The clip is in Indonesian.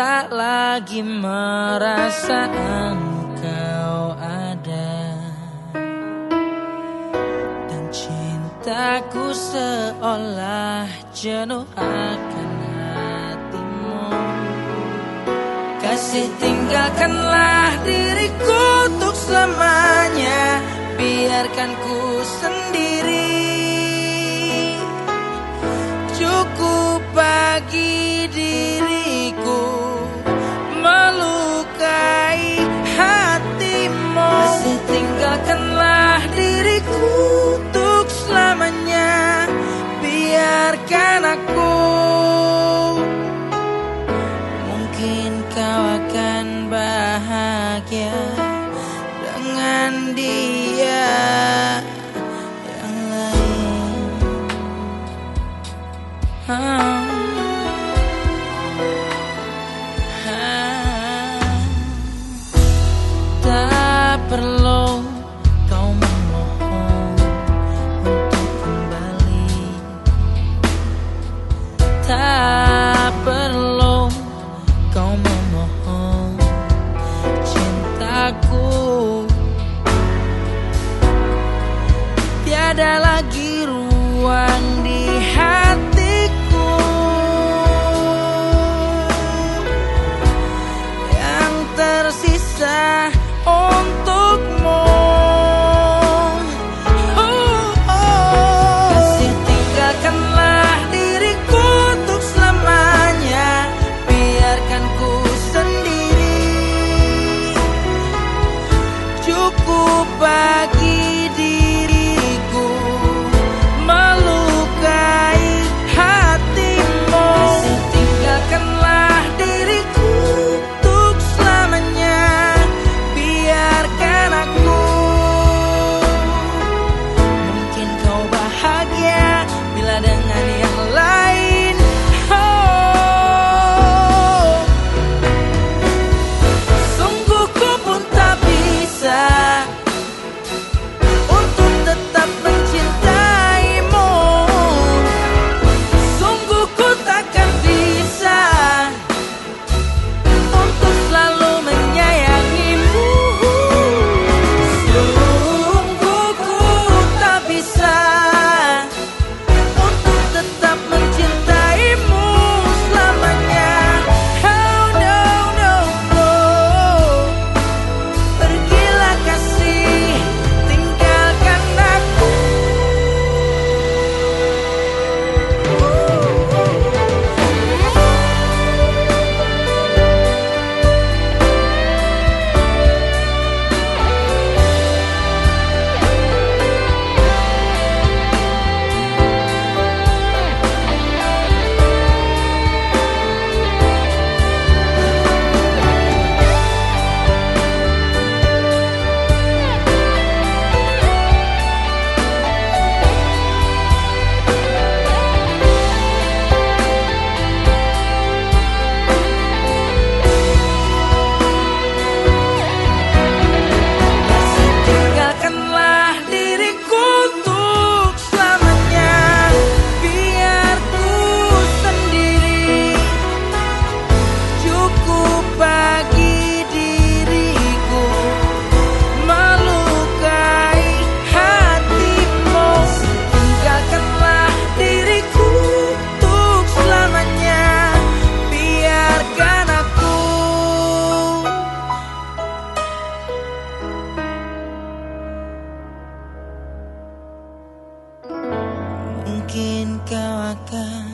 tak lagi merasa engkau ada. Dan cintaku seolah jenuh akan hatimu. Kasih tinggalkanlah diriku untuk selamanya. Biarkan ku sendiri. Cukup bagi diriku bahagia dengan dia yang lain. Ah. salah lagi akal-akal